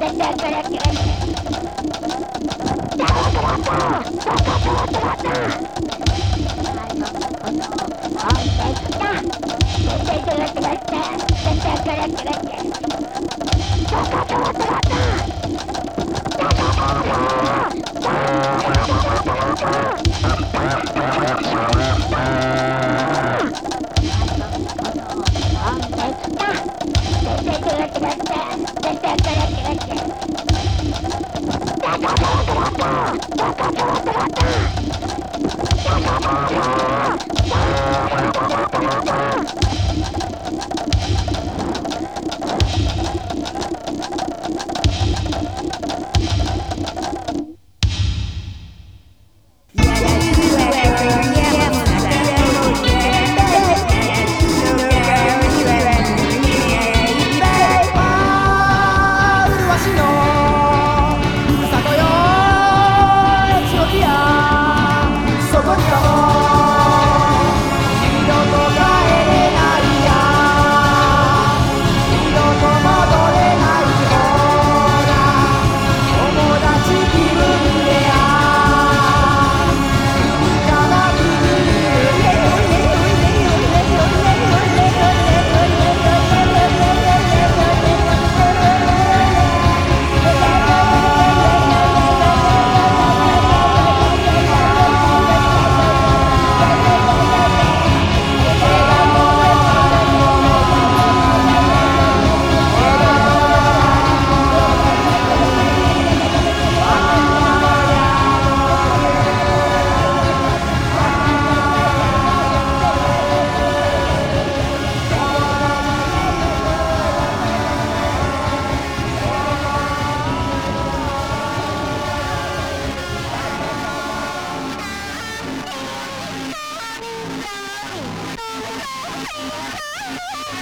Dagdag pa lang yun. Nakatulata! Nakatulata! Ang testa! Testa tulata! Testa tulata! Testa tulata! Bye. Africa. Oh, my God.